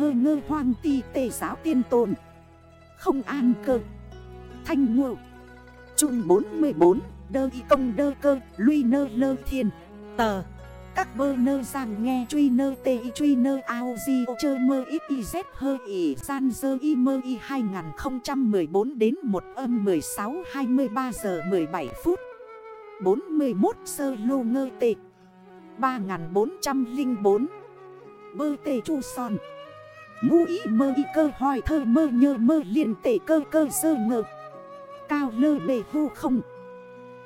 hơ ngơ hoang ti tề giáo tiên tồn. Không an cơ. Thanh ngộ. Trung 44 Đơ y công đơ cơ Lui nơ lơ thiên. Tờ. Các bơ nơ giang nghe, truy nơ tê y, truy nơ ao di chơ mơ ít y z hơ y san dơ y, mơ y. 2014 đến 1 âm 16 23 giờ 17 phút. 41 sơ lô ngơ tệ 3404 Bơ tê chu son. Ngu ý mơ y cơ hỏi thơ mơ nhơ mơ liền tể cơ cơ sơ ngờ. Cao lơ bề vô không.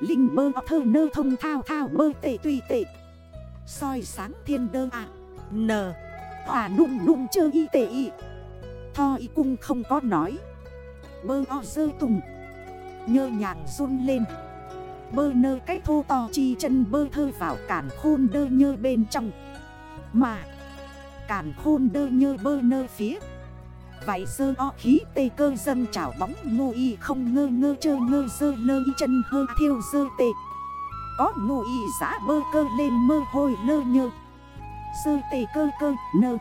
Linh bơ thơ nơ thông thao thao bơ tể tùy tể. Soi sáng thiên đơ à N. Hòa nụng nụng chơ y tể y. Tho y cung không có nói. Bơ o dơ tùng. Nhơ nhàng run lên. Bơ nơ cách thô to chi chân bơ thơ vào cản khôn đơ nhơ bên trong. Mà Cản khôn đơ nhơ bơ nơ phía. Vậy sơ o khí tê cơ dân chảo bóng ngô y không ngơ ngơ chơ ngơ dơ lơ y chân hơ thiêu dơ tê. Có ngô y giã bơ cơ lên mơ hôi lơ nhơ. Sơ tê cơ cơ nơ.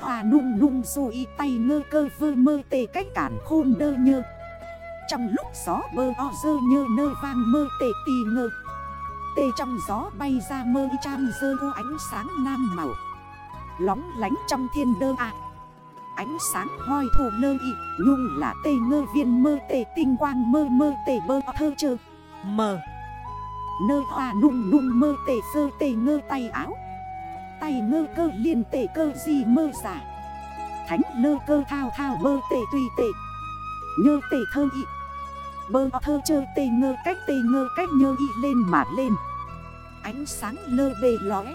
Hòa nung nung dù y tay ngơ cơ vơ mơ tê cách cản khôn đơ nhơ. Trong lúc gió bơ o dơ nhơ nơ vang mơ tê tì ngơ. Tê trong gió bay ra mơ y chan dơ vô ánh sáng nam màu. Lóng lánh trong thiên đơ à Ánh sáng hoi thù lơ y, Nhung là tê ngơ viên mơ tê, tinh quang mơ mơ tê bơ thơ chơ. Mờ. Nơ hoa nung nung mơ tê sơ tê ngơ tay áo. Tay ngơ cơ liền tê cơ gì mơ giả. Thánh lơ cơ thao thao bơ tê tùy tê. Nhơ tê thơ y. Bơ thơ chơ tê ngơ cách tê ngơ cách nhơ y lên mà lên. Ánh sáng lơ bề lóe.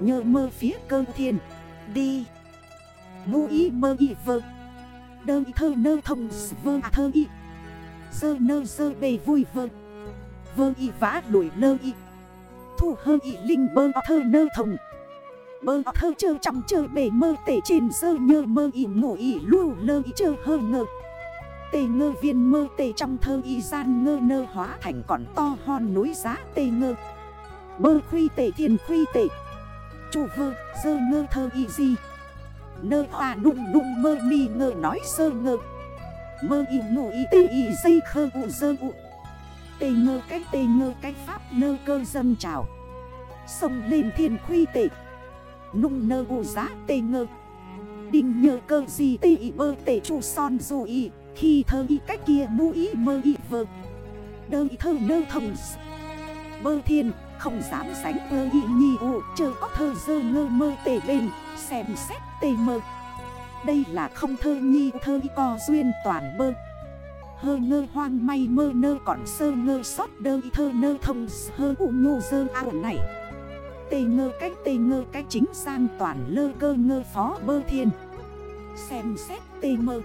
Nhơ mơ phía cơ thiên. Đi. Ngu y mơ y vơ. Đơ y thơ nơ thông vơ à thơ y. Sơ nơ sơ bề vui vơ. Vơ y vã lùi lơ y. Thu hơ y linh bơ thơ nơ thông. Bơ thơ chơ trong chơ bề mơ tể trên sơ nhơ mơ y ngủ y lưu lơ y chơ hơ ngơ. Tê ngơ viên mơ tê trong thơ y gian ngơ nơ hóa thành còn to hòn núi giá tê ngơ. Bơ khuy tê thiên khuy tê Chủ vơ, sơ ngơ thơ y gì Nơ à hòa đụng đụng mơ mi ngơ nói sơ ngơ. Mơ y ngủ y tê y dây khơ u dơ u. Tê ngơ cách tê ngơ cách pháp nơ cơ dâm trào. Sông lên thiên khuy tệ. Nung nơ u giá tê ngơ. Đình nhờ cơ gì tê y bơ tê chủ son dù y. Khi thơ y cách kia mu y mơ y vơ. Đơ y thơ nơ thông Bơ thiên không dám sánh ơ y nhi ụ Chờ có thơ dơ ngơ mơ tề bên, Xem xét tề mơ Đây là không thơ nhi, thơ y co duyên toàn bơ. Hơ ngơ hoang may mơ nơ còn sơ ngơ sót đơ y thơ nơ thông hơ ụ nhô dơ ảo này. Tê ngơ cách tê ngơ cách chính sang toàn lơ cơ ngơ phó bơ thiên. Xem xét tê mơ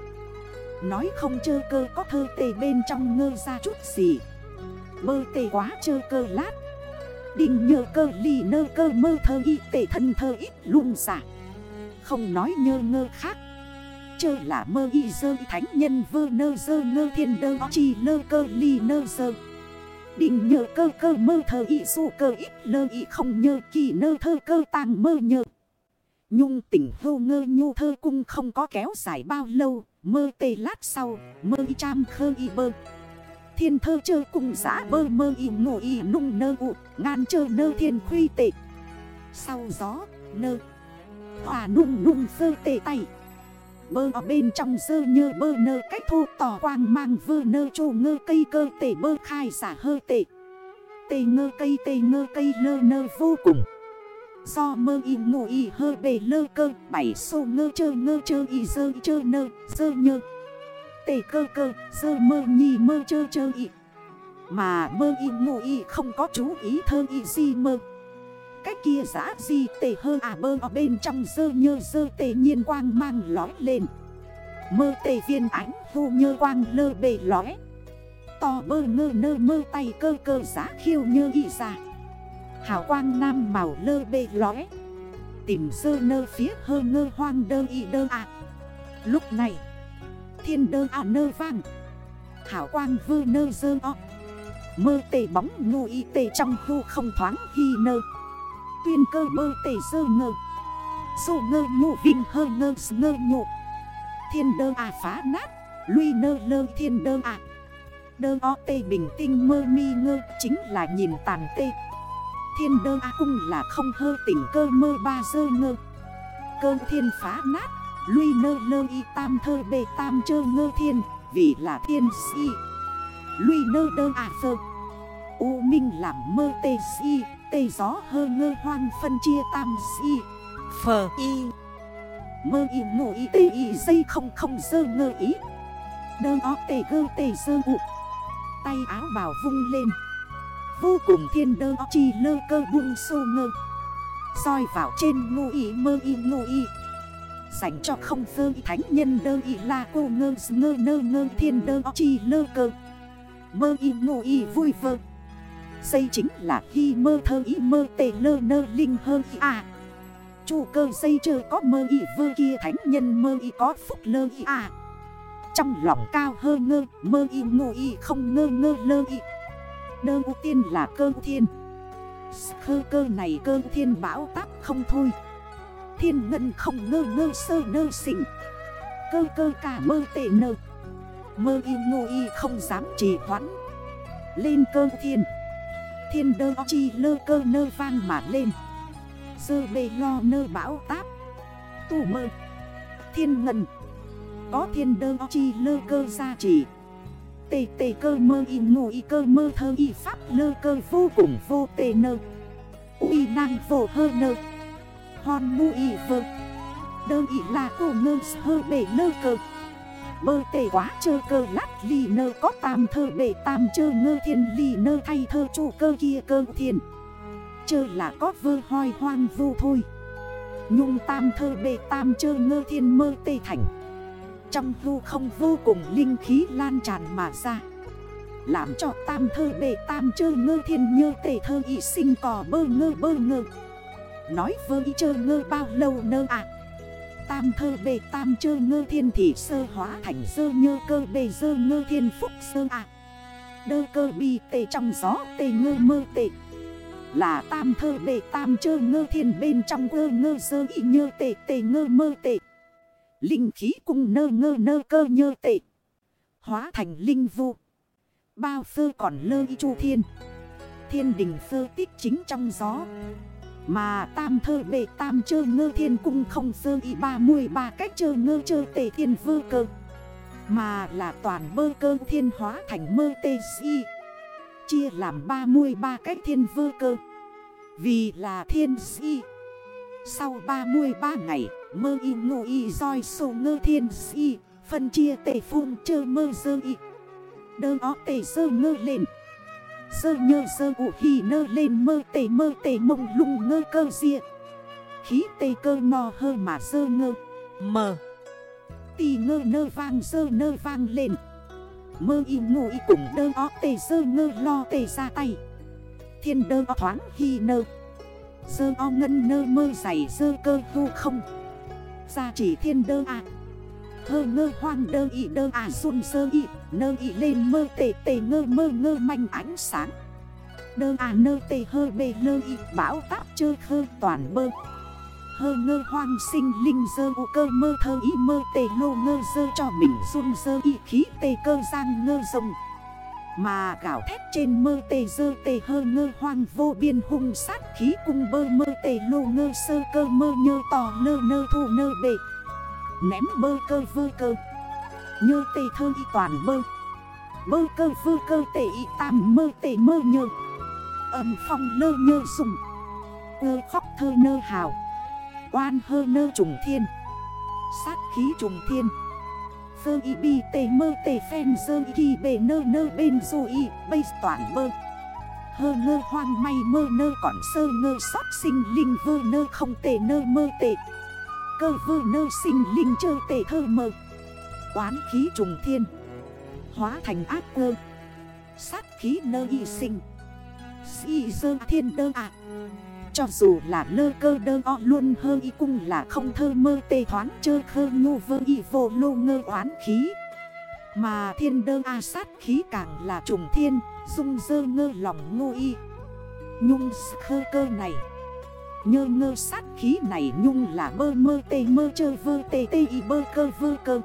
Nói không chơ cơ có thơ tê bên trong ngơ ra chút gì. Bơ tê quá chơ cơ lát. Đinh nhơ cơ ly nơ cơ mơ thơ y tệ thân thơ ít luôn giả Không nói nhơ ngơ khác. Chơ là mơ y dơ thánh nhân vơ nơ dơ ngơ thiên đơ chi lơ cơ ly nơ dơ. Định nhơ cơ cơ mơ thơ y dụ cơ ít lơ y không nhơ kỳ nơ thơ cơ tàng mơ nhơ. Nhung tỉnh vô ngơ nhu thơ cung không có kéo dài bao lâu, Mơ tê lát sau, mơ y cham khơ y bơ. Thiên thơ chơ cùng giã bơ mơ y ngủ y nung nơ ụ Ngan chơ nơ thiên khuy tệ. Sau gió, nơ, Hòa nung nung sơ tệ tay. Bơ ở bên trong sơ nhơ bơ nơ cách thô tỏ quang mang vơ nơ chô ngơ cây cơ tể bơ khai xả hơ tệ. Tê ngơ cây tê ngơ cây lơ nơ vô cùng. Do mơ y ngủ y hơ bề lơ cơ, Bảy sô ngơ chơ ngơ chơ y dơ chơ nơ dơ nhơ Tê cơ cơ, dơ mơ nhì mơ chơ chơ y. Mà mơ y ngụ y không có chú ý thơ y gì mơ. Cách kia giã gì tề hơ à bơ ở bên trong dơ nhơ dơ tề nhiên quang mang lói lên. Mơ tề viên ánh vô nhơ quang lơ bề lói. To bơ ngơ nơ mơ tay cơ cơ giá khiêu nhơ y ra. Hào quang nam màu lơ bề lói. Tìm sơ nơ phía hơ ngơ hoang đơ y đơ ạ Lúc này Thiên đơ à nơ vang. Hảo quang vư nơ dơ o. Mơ tề bóng ngu y tề trong hư không thoáng hi nơ. Tuyên cơ bơ tề dơ ngơ. Dù ngơ nhụ vinh hơ ngơ ngơ nhụ Thiên đơ à phá nát. Lui nơ lơ thiên đơ à. Đơ o tê bình tinh mơ mi ngơ Chính là nhìn tàn tê. Thiên đơ à cung là không hơ tỉnh cơ mơ ba dơ ngơ. Cơ thiên phá nát. Lui nơ lơ y tam thơ bê tam chơ ngơ thiên, Vì là thiên si. Lui nơ đơ à phơ. U minh làm mơ tê si, Tê gió hơ ngơ hoang phân chia tam si. Phờ y. Mơ y ngộ y tê y dây không không dơ ngơ ý. Đơ ó tê gơ tê dơ ụ Tay áo bào vung lên. Vô cùng thiên đơ chi lơ cơ buông sô ngơ. Soi vào trên ngô y, mơ y ngô y. Dành cho không dơ y thánh nhân đơ y la cô ngơ ngơ nơ ngơ thiên đơ chi lơ cơ. Mơ y ngô y vui vơ. Xây chính là khi mơ thơ y mơ tê lơ nơ linh hơ y à Chu cơ xây chơ có mơ y vơ kia thánh nhân mơ y có phúc lơ y à Trong lòng cao hơ ngơ, mơ y ngô y không ngơ ngơ lơ y. Đơ ưu tiên là cơ thiên. Khơ cơ này cơ thiên bão táp không thôi. Thiên ngân không ngơ ngơ sơ nơ xỉnh Cơ cơ cả mơ tệ nơ Mơ y ngô y không dám trì hoãn. Lên cơ thiên. Thiên đơ chi lơ cơ nơ vang mà lên. Sơ bê lo nơ bão táp. Tù mơ. Thiên ngân. Có thiên đơ chi lơ cơ gia trì. Tê tê cơ mơ y ngô y cơ mơ thơ y pháp lơ cơ vô cùng vô tê nơ Ui năng vô hơ nơ Hòn mu y vơ. Đơ y là cô ngơ sơ bể lơ cơ Bơ tể quá chơ cơ lát lì nơ có tam thơ bể tam chơ ngơ thiên lì nơ thay thơ chủ cơ kia cơ thiên Chơ là có vơ hoi hoang vô thôi. Nhung tam thơ bể tam chơ ngơ thiên mơ tê thành. Trong vô không vô cùng linh khí lan tràn mà ra. Làm cho tam thơ bể tam chơ ngơ thiên nhơ tê thơ y sinh cò bơ ngơ bơ ngơ. Nói vơ y chơ ngơ bao lâu nơ à? Tam thơ bề tam chơ ngơ thiên thị sơ hóa thành sơ nhơ cơ bề sơ ngơ thiên phúc sơ à. Đơ cơ bi tê trong gió, tê ngơ mơ tê. Là tam thơ bề tam chơ ngơ thiên bên trong ngơ ngơ sơ y nhơ tê tê ngơ mơ tê. Linh khí cung nơ ngơ nơ cơ nhơ tê. Hóa thành linh vụ Bao phơ còn lơ y chu thiên. Thiên đình phơ tích chính trong gió mà tam thơ bề tam chơ ngơ thiên cung không sơ y 33 cách chơ ngơ chơ tề thiên vơ cơ. Mà là toàn bơ cơ thiên hóa thành mơ tê si. Chia làm 33 cách thiên vơ cơ. Vì là thiên si. Sau 33 ngày, mơ y ngô y roi sổ ngơ thiên si, Phân chia tề phun chơ mơ dơ y. Đơ ó tề sơ ngơ lên Sơ nhơ sơ ụ hì nơ lên mơ tề mơ tề mông lung ngơ cơ dịa. Khí tê cơ no hơ mà sơ ngơ. Mờ. Tì ngơ nơ vang sơ nơ vang lên. Mơ y ngủ y cùng đơ ó tề sơ ngơ lo tề ra tay. Thiên đơ ó thoáng hì nơ. Sơ o ngân nơ mơ dày sơ cơ vô không. Ra chỉ thiên đơ ạ à thơ ngơ hoang đơ y đơ à xuân sơ y, Nơ y lên mơ tề tề ngơ mơ ngơ manh ánh sáng. Đơ à nơ tề hơ bề lơ y, Bão táp chơ khơ toàn bơ. Hơ ngơ hoang sinh linh dơ u cơ mơ thơ y mơ tề lô ngơ dơ cho mình xuân dơ y khí tề cơ giang ngơ rồng. Mà gạo thét trên mơ tề dơ tề hơ ngơ hoang vô biên hung sát khí cung bơ mơ tề lô ngơ sơ cơ mơ nhơ tò lơ nơ thu nơ bệ Ném bơ cơ vơ cơ. Nhơ tê thơ y toàn bơ. Bơ cơ vơ cơ tê y tam mơ tê mơ nhơ. Âm phong lơ nhơ sùng. Ơ khóc thơ nơ hào. Oan hơ nơ trùng thiên. Sát khí trùng thiên. Sơ y bi tê mơ tê phen sơ y kỳ bề nơ nơ bên dù y Bây toàn bơ. Hơ nơ hoang may mơ nơ còn sơ ngơ sót sinh linh vơ nơ không tê nơ mơ tê. Cơ vơ nơ sinh linh chơ tề thơ mơ. Quán khí trùng thiên. Hóa thành ác cơ Sát khí nơ y sinh. Si dơ thiên đơ ạ. Cho dù là lơ cơ đơ o luôn hơ y cung là không thơ mơ tê thoáng chơ khơ nhu vơ y vô lô ngơ oán khí. Mà thiên đơ a sát khí càng là trùng thiên, Dung dơ ngơ lòng ngô y. Nhung khơ cơ này. Nhơ ngơ sát khí này nhung là bơ mơ tê mơ chơ vơ tê tê y bơ cơ vơ cơ.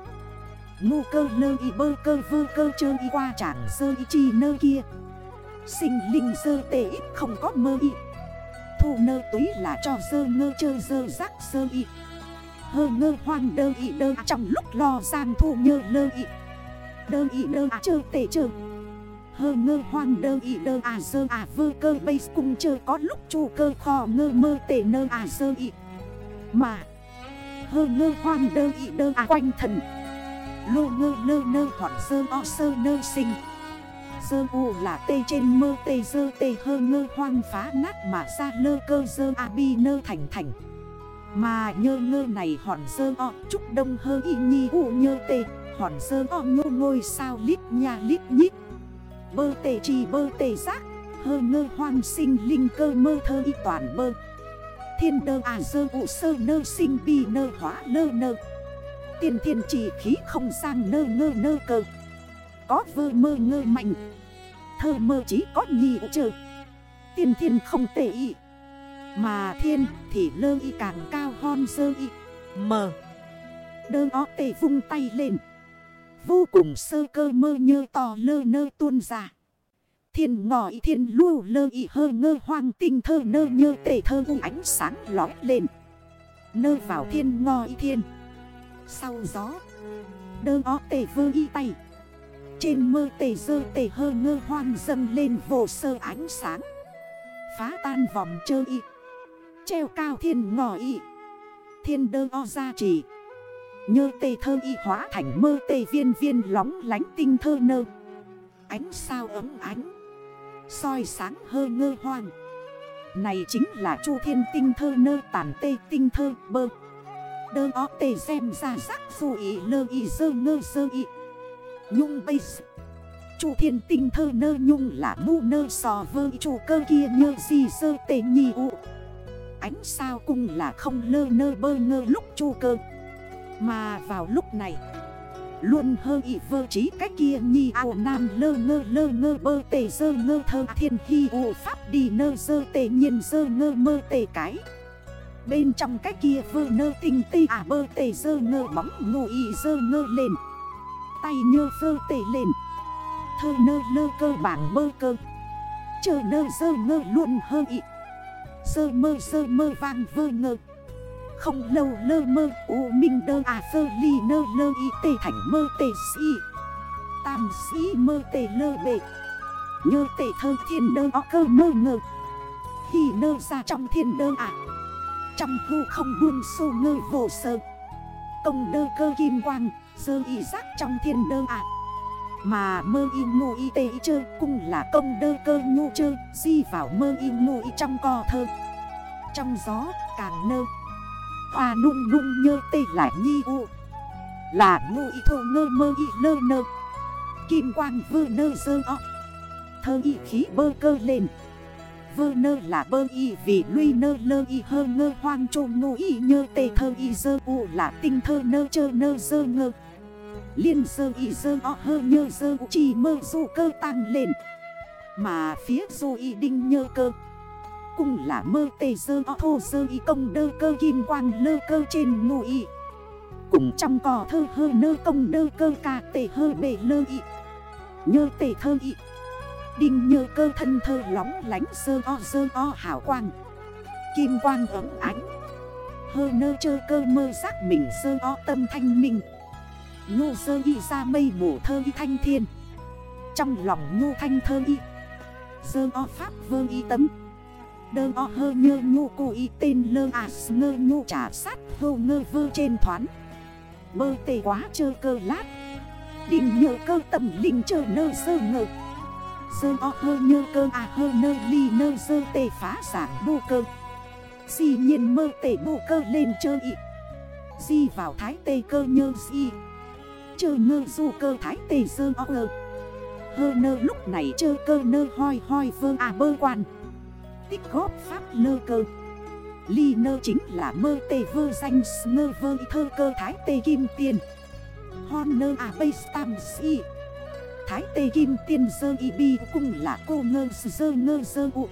Ngu cơ nơ y bơ cơ vơ cơ chơ y qua chẳng sơ y chi nơ kia. Sinh linh sơ tê ít không có mơ y. Thu nơ túy là cho sơ ngơ chơ sơ rắc sơ y. Hơ ngơ hoang đơ y đơ trong lúc lo giang thu nhơ lơ y. Đơ y đơ chơ tê chơ. Hơ ngơ hoang đơ y đơ à sơ à vơ cơ bây cung chơ có lúc chu cơ khò ngơ mơ tê nơ à sơ y. Mà, Hơ ngơ hoang đơ y đơ à quanh thần. Lô ngơ lơ nơ hoặc sơ o sơ nơ sinh. Sơ u là tê trên mơ tê dơ tê hơ ngơ hoang phá nát mà ra lơ cơ dơ a bi nơ thành thành. Mà nhơ ngơ này hòn sơ o trúc đông hơ y nhi u nhơ tê. Hòn sơ o nhô ngôi sao lít nha lít nhít. Bơ tê trì bơ tê giác Hơ ngơ hoang sinh linh cơ mơ thơ y toàn bơ Thiên đơ à dơ ụ sơ nơ sinh bi nơ hóa nơ nơ. Tiền thiên chỉ khí không sang nơ ngơ nơ cơ. Có vơ mơ ngơ mạnh Thơ mơ chỉ có nhị trừ tiền thiên không tệ y. Mà thiên thì lơ y càng cao hon sơ y. Mờ. Đơ ó tê vung tay lên. Vô cùng sơ cơ mơ nhơ to lơ nơ tuôn ra. Thiên ngòi thiên lưu lơ y hơ ngơ hoang tinh thơ nơ nhơ tể thơ u ánh sáng lói lên. Nơ vào thiên ngòi thiên. Sau gió, Đơ ó tể vơ y tay. Trên mơ tể dơ tể hơ ngơ hoang dâng lên vô sơ ánh sáng. Phá tan vòng chơ y. Treo cao thiên ngòi y. Thiên đơ o ra chỉ Nhơ tê thơ y hóa thành mơ tê viên viên lóng lánh tinh thơ nơ. Ánh sao ấm ánh. Soi sáng hơ ngơ hoang. Này chính là chu thiên tinh thơ nơ tàn tê tinh thơ bơ. Đơ ó tê xem ra sắc dù ý lơ ý dơ ngơ sơ ý Nhung bây Chu thiên tinh thơ nơ nhung là mu nơ sò vơ chu cơ kia nhơ gì dơ tê nhi u. Ánh sao cung là không lơ nơ bơ ngơ lúc chu cơ. Mà vào lúc này, Luôn hơ ị vơ trí cách kia nhi ao nam lơ ngơ lơ ngơ bơ tề dơ ngơ thơ thiên hy ụ pháp đi nơ dơ tề nhiên dơ ngơ mơ tề cái. Bên trong cái kia vơ nơ tinh tê à bơ tề dơ ngơ bóng ngụ ị dơ ngơ lên. Tay nhơ vơ tề lên. Thơ nơ lơ cơ bảng bơ cơ. Chờ nơ dơ ngơ luôn hơ ị. Sơ mơ sơ mơ vang vơ ngơ. Không lâu lơ mơ, u minh đơ à sơ ly nơ lơ y tê thành mơ tê si Tam sĩ mơ tê lơ bệ. Nhơ tê thơ thiên đơ o cơ mơ ngơ. Khi nơ ra trong thiên đơ à. Trong hư không buông sô ngơ vô sơ. Công đơ cơ kim quang Sơ y giác trong thiên đơ à. Mà mơ y ngô y tê y chơ cung là công đơ cơ nhu chơ, Di vào mơ y ngô y trong co thơ. Trong gió, càng nơ Hoa nung nung nhơ tê lại nhi u. Là ngu y thô ngơ mơ y lơ nơ. Kim quang vơ nơ dơ o. Thơ y khí bơ cơ lên. Vơ nơ là bơ y vì luy nơ lơ y hơ ngơ hoang trô ngô y nhơ tê thơ y dơ u là tinh thơ nơ chơ nơ dơ ngơ. Liên dơ y dơ o hơ nhơ sơ chỉ mơ du cơ tăng lên. Mà phía du y đinh nhơ cơ cung là mơ tê dơ o thô dơ y công đơ cơ kim quang lơ cơ trên ngô y. Cùng trong cò thơ hơ nơ công đơ cơ ca tê hơ bề lơ y. Nhơ tê thơ y. Đinh nhơ cơ thân thơ lóng lánh sơ o sơ o hảo quang. Kim quang ấm ánh. Hơ nơ chơ cơ mơ giác mình sơ o tâm thanh minh. Ngô sơ y ra mây mổ thơ y thanh thiên. Trong lòng ngô thanh thơ y. Sơ o pháp vơ y tấm Đơ o hơ nhơ nhu cô y tên lơ à ngơ nhu trả sát hô ngơ vơ trên thoán Bơ tê quá chơ cơ lát. Định nhờ cơ tầm linh chơ nơ sơ ngơ Sơ o hơ nhơ cơ à hơ nơ ly nơ sơ tê phá sản bô cơ. Di nhiên mơ tê bô cơ lên chơ y. Di vào thái tê cơ nhơ di. Chơ ngơ du cơ thái tê sơ o ơ Hơ nơ lúc này chơ cơ nơ hoi hoi vơ à bơ quan. Tích góp pháp lơ cơ. Ly nơ chính là mơ tê vơ danh ngơ vơ thơ cơ thái tê kim tiền Hon nơ à bây tam si. Thái tê kim tiền dơ y bi cung là cô ngơ dơ ngơ dơ u.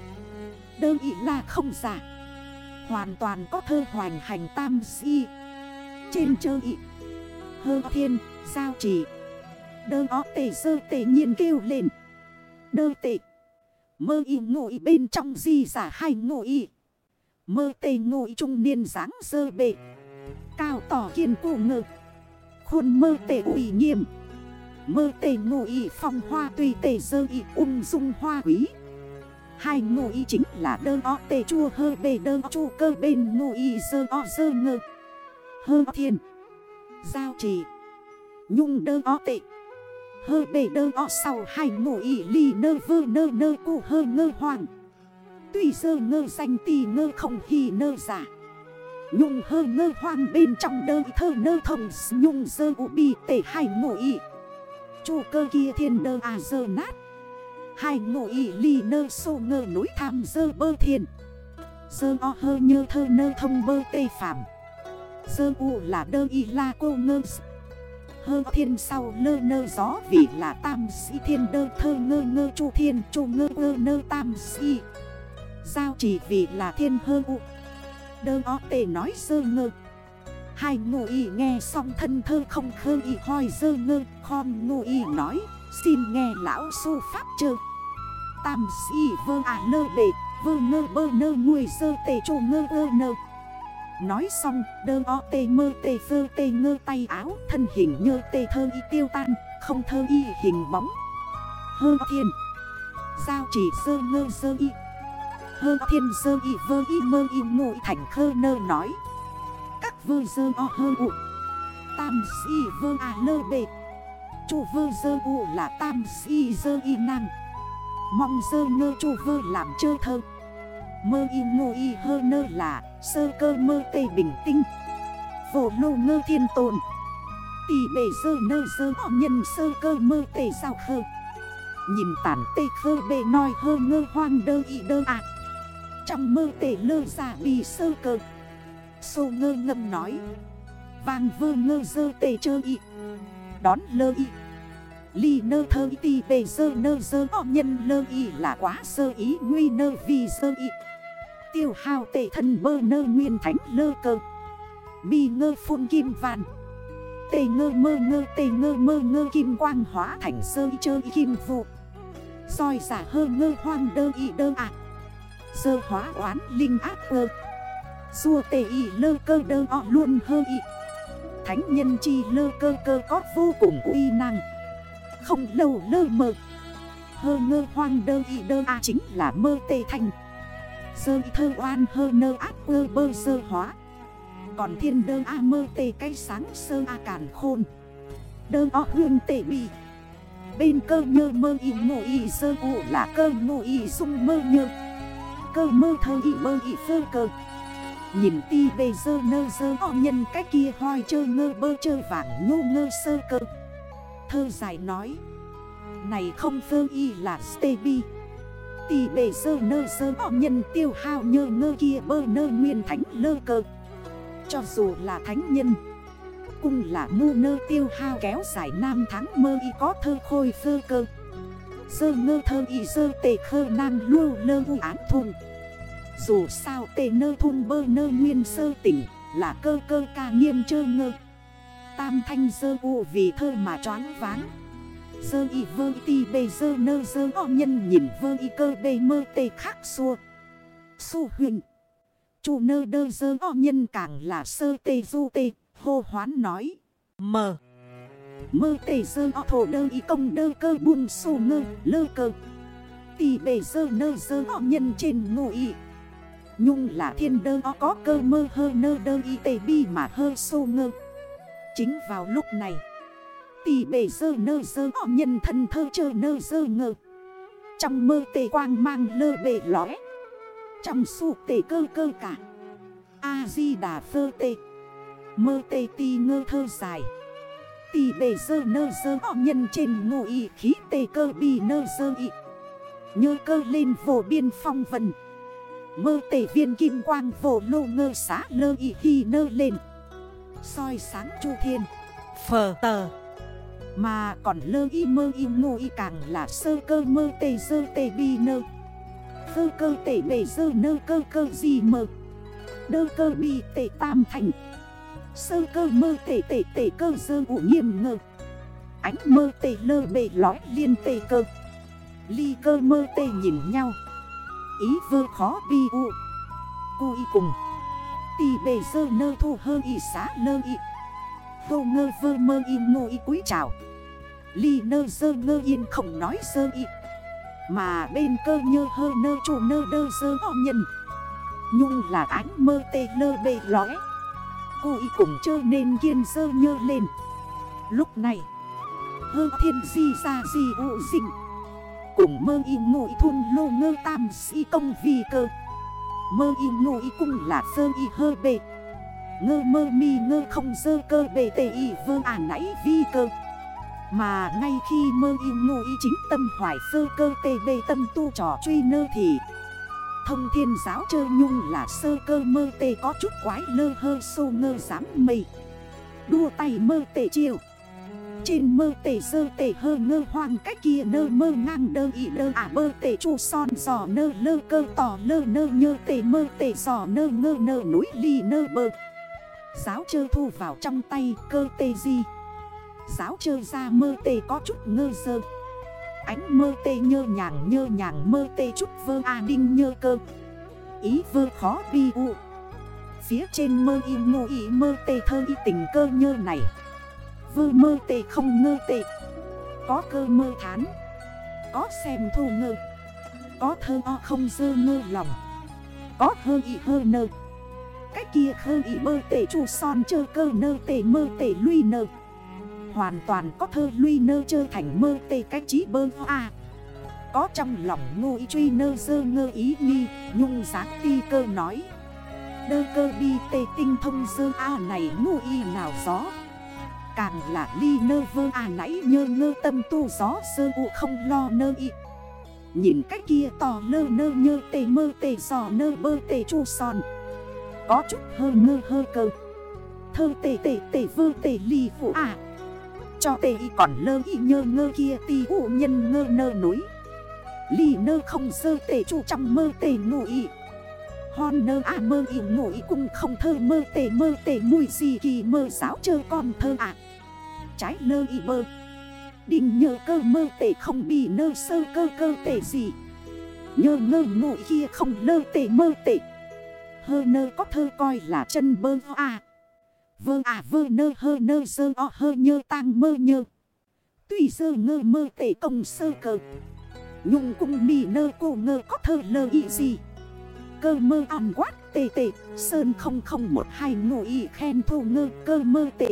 Đơ y là không giả. Hoàn toàn có thơ hoành hành tam si. Trên chơ y. Hơ thiên, giao trì. Đơ ó tê sơ tê nhiên kêu lên. Đơ tê. Mơ y ngụy bên trong di giả hai ngụy. Mơ tê ngụy trung niên dáng sơ bệ. Cao tỏ kiên cụ ngực Khuôn mơ tê ủy nghiêm. Mơ tê ngụy phong hoa tùy tê sơ y ung dung hoa quý. Hai ngụy chính là đơ o tê chua hơ bề đơ chu cơ bên ngụy sơ o sơ ngơ. Hơ thiên. Giao trì. Nhung đơ o tệ Hơ bề đơ o sau hai ngụ ý ly nơ vơ nơ nơ cụ hơ ngơ hoàng Tuy sơ ngơ danh tì ngơ không hì nơ giả. Nhung hơ ngơ hoàng bên trong đơ thơ nơ thông, Nhung sơ u bi tể hai ngụ ý Chủ cơ kia thiên đơ à dơ nát. Hai ngụ ý ly nơ sô ngơ núi tham dơ bơ thiên Sơ o hơ nhơ thơ nơ thông bơ tê phạm Sơ u là đơ y la cô ngơ hơ thiên sau lơ nơ gió vì là tam sĩ thiên đơ thơ ngơ ngơ chu thiên chu ngơ ngơ nơ tam sĩ. Giao chỉ vì là thiên hơ u. Đơ o tề nói sơ ngơ. Hai ngụ y nghe xong thân thơ không khơ y hoi dơ ngơ, Khom ngụ y nói, Xin nghe lão su pháp chơ. Tam sĩ vơ à nơ bề, Vơ ngơ bơ nơ nguôi sơ tề chu ngơ ơ nơ. Nói xong, đơ o tê mơ tê phơ tê ngơ tay áo, Thân hình như tê thơ y tiêu tan, Không thơ y hình bóng. Hơ thiên. Giao chỉ sơ ngơ sơ y. Hơ thiên sơ y vơ y mơ y ngụy thành khơ nơ nói. Các vơ sơ o hơ ụ Tam si vơ à lơ bệ. Chủ vơ sơ ụ là tam si sơ y năng Mong sơ ngơ chủ vơ làm chơ thơ. Mơ y ngô y hơ nơ là Sơ cơ mơ tê bình tinh. Vô lô ngơ thiên tồn. Tỷ bể sơ nơ sơ nhân sơ cơ mơ tê sao khơ. Nhìn tản tê khơ bề nói hơ ngơ hoang đơ y đơ ạ Trong mơ tê lơ giả bì sơ cơ. Sô ngơ ngâm nói. Vàng vơ ngơ sơ tê chơ y. Đón lơ y. Ly nơ thơ y tì bề sơ nơ sơ họ nhân lơ y là quá sơ ý, nguy nơ vì sơ y. Tiêu hao tệ thân bơ nơ nguyên thánh lơ cơ Bi ngơ phun kim vạn. Tê ngơ mơ ngơ, tê ngơ mơ ngơ kim quang hóa thành sơ chơi kim vụ. Soi giả hơ ngơ hoang đơ y đơ ạ. Sơ hóa oán linh ác ơ. Xua tê y lơ cơ đơ ọ luôn hơ y. Thánh nhân chi lơ cơ cơ có vô cùng uy năng. Không lâu lơ mơ Hơ ngơ hoang đơ y đơ a chính là mơ tê thành. Sơ thơ oan hơ nơ áp ơ bơ sơ hóa. Còn thiên đơ a mơ tê cây sáng sơ a càn khôn. Đơ o hương tê bì. Bên cơ nhơ mơ y ngộ y sơ u là cơ ngộ y sung mơ nhơ. Cơ mơ thơ y mơ y phơ cơ. Nhìn ti bề dơ nơ dơ o nhân cái kia hoi chơ ngơ bơ chơ vàng ngô ngơ sơ cơ. Thơ dài nói, Này không phơ y là stê bi. Tì bề sơ nơ sơ họ nhân tiêu hao nhơ ngơ kia bơ nơ nguyên thánh lơ cơ Cho dù là thánh nhân Cung là mu nơ tiêu hao kéo dài nam tháng mơ y có thơ khôi sơ cơ. Sơ ngơ thơ y sơ tề khơ nam lưu lơ u án thùng. Dù sao tề nơ thun bơ nơ nguyên sơ tỉnh Là cơ cơ ca nghiêm chơ ngơ. Tam thanh sơ u vì thơ mà choáng váng. Sơ y vơ ti bề dơ nơ dơ o nhân nhìn vơ y cơ bề mơ tê khắc xua. Su huyền Chủ nơ đơ dơ o nhân càng là sơ tê du tê, Hô hoán nói. Mờ Mơ tê dơ o thổ đơ y công đơ cơ buông su ngơ, lơ cơ. Tì bề dơ nơ dơ o nhân trên ngụ y. Nhung là thiên đơ o có cơ mơ hơ nơ đơ y tê bi mà hơ su ngơ. Chính vào lúc này Tì bể sơ nơ sơ nhân thân thơ chơ nơ sơ ngơ. Trong mơ tề quang mang lơ bể lõi Trong su tề cơ cơ cả. A-di-đà phơ tê, Mơ tê ti ngơ thơ dài. Tì bể sơ nơ sơ nhân trên ngụ y khí tê cơ bì nơ sơ y Nhơ cơ lên vổ biên phong vần, Mơ tề viên kim quang vổ lô ngơ xá lơ y khi nơ lên. Soi sáng chu thiên, Phờ tờ. Mà còn lơ y mơ y ngô y càng là sơ cơ mơ tê dơ tê bi nơ. Sơ cơ tê bề dơ nơ cơ cơ gì mơ. Đơ cơ bi tê tam thành. Sơ cơ mơ tê tê tê cơ dơ ủ nghiêm ngơ. Ánh mơ tê lơ bề lói liên tê cơ. Ly cơ mơ tê nhìn nhau. Ý vơ khó bi u. Cu y cùng. Tì bề dơ nơ thu hơ y xá lơ y. Tô ngơ vơ mơ y ngô y cúi chào. Ly nơ dơ ngơ yên không nói dơ y. Mà bên cơ nhơ hơ nơ chủ nơ đơ dơ o nhân. Nhung là ánh mơ tê lơ bê lóe. Cô y cùng chơi nên kiên dơ nhơ lên. Lúc này, Hơ thiên di ra di ụ dịnh Cùng mơ y ngụy thun lô ngơ tam si công vì cơ. Mơ y ngụy cung là sơ y hơ bê. Ngơ mơ mi ngơ không dơ cơ bề tê y vơ à nãy vi cơ. Mà ngay khi mơ y ngụy chính tâm hoài sơ cơ tê bê tâm tu trò truy nơ thì, Thông thiên giáo chơ nhung là sơ cơ mơ tê có chút quái lơ hơ sô ngơ dám mây. Đua tay mơ tê chiều. Trên mơ tể sơ tể hơ ngơ hoang cách kia nơ mơ ngang đơ y đơ ả bơ tể chu son giò nơ lơ cơ tỏ lơ nơ nhơ tể mơ tể giò nơ ngơ nơ núi ly nơ bơ. Giáo chơ thu vào trong tay cơ tê di. Giáo chơ ra mơ tê có chút ngơ sơ. Ánh mơ tê nhơ nhàng nhơ nhàng mơ tê chút vơ a đinh nhơ cơ. Ý vơ khó bi u. Phía trên mơ y ngô y mơ tê thơ y tình cơ nhơ này. Vơ mơ tê không ngơ tê. Có cơ mơ thán. Có xem thu ngơ. Có thơ o không dơ ngơ lòng. Có hơ y hơ nơ. Cách kia khơ ý mơ tể chu son chơ cơ nơ tể mơ tể lui nơ. Hoàn toàn có thơ lui nơ chơ thành mơ tê cách trí bơ a Có trong lòng ngô ý truy nơ dơ ngơ ý nghi, Nhung dáng ti cơ nói. Đơ cơ bi tê tinh thông dơ a này ngô y nào gió. Càng là ly nơ vơ à nãy nhơ ngơ tâm tu gió sơ u không lo nơ y. Nhìn cách kia tò lơ nơ nhơ tê mơ tê giò nơ bơ tê chu son. Có chút hơ ngơ hơ cơ. Thơ tê tê tê vơ tê ly phụ à. Cho tê y còn lơ y nhơ ngơ kia tì u nhân ngơ nơ núi. Ly nơ không sơ tê chu trong mơ tê ngụ y. Hòn nơ à mơ y ngụ y cũng không thơ mơ tê mơ tê mùi gì kỳ mơ giáo chơ con thơ à. Trái lơ y bơ Đình nhờ cơ mơ tê không bị nơ sơ cơ cơ tê gì. Nhơ ngơ ngụy kia không lơ tê mơ tê Hơ nơ có thơ coi là chân bơ à Vơ à vơ nơ, hơ nơ, sơ o, hơ nhơ, tang, mơ nhơ. Tùy sơ ngơ, mơ tể công sơ cơ Nhung cung mì nơ, cô ngơ có thơ lơ y gì? Cơ mơ ăn quát tê tê. Sơn không không một hai ngụ y khen thu ngơ, cơ mơ tệ.